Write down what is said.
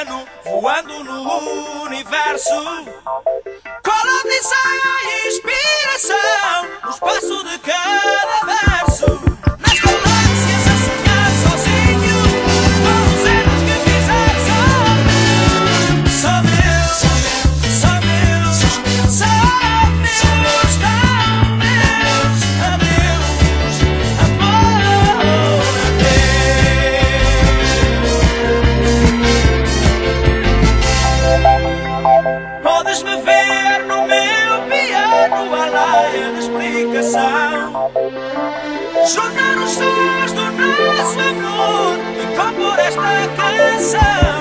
piano, voando no universo. Cola No meu piano a laia de explicação. Juntar os sons do nosso amor E compor esta canção.